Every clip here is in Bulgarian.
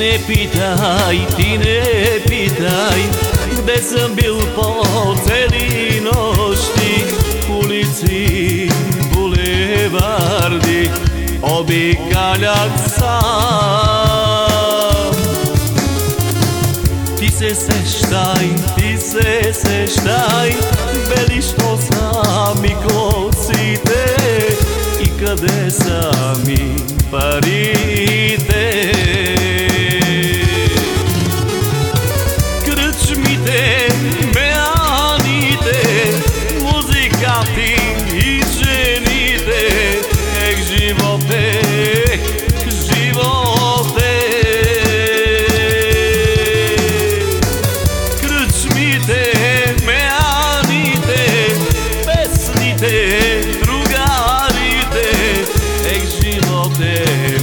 Не питай, ти не питай, где съм бил по цели нощи, улици, булеварди, обикалях сам. Ти се сещай, ти се сещай, бели що са ми коците и къде са ми парите.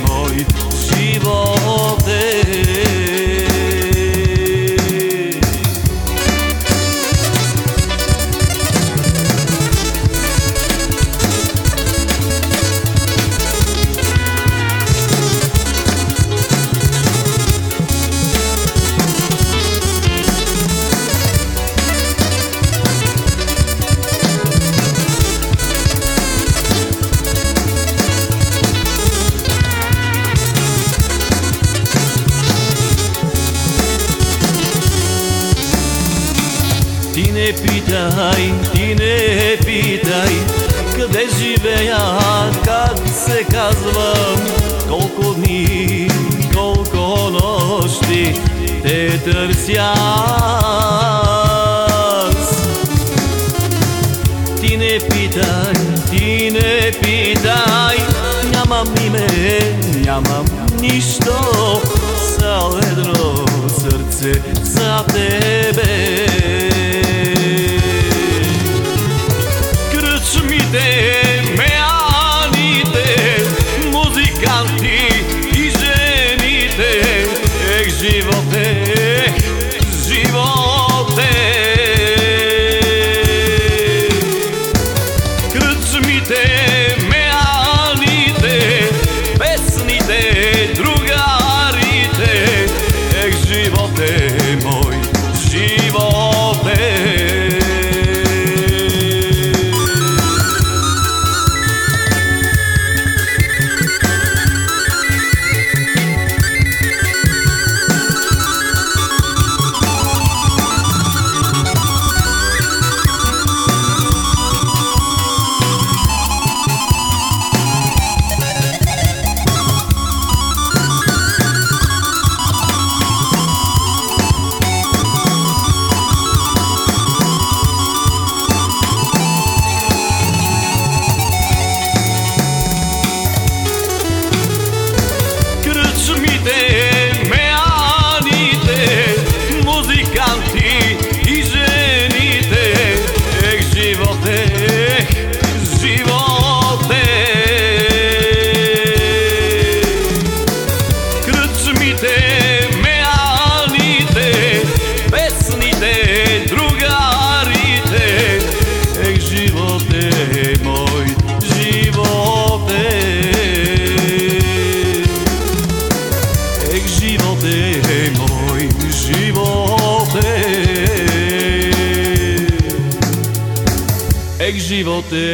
noite. Ти не питай, ти не питай, къде живея, как се казвам, колко дни, колко нощи те търся. Ти не питай, ти не питай, нямам име, нямам нищо, само едно сърце за тебе. ek živote.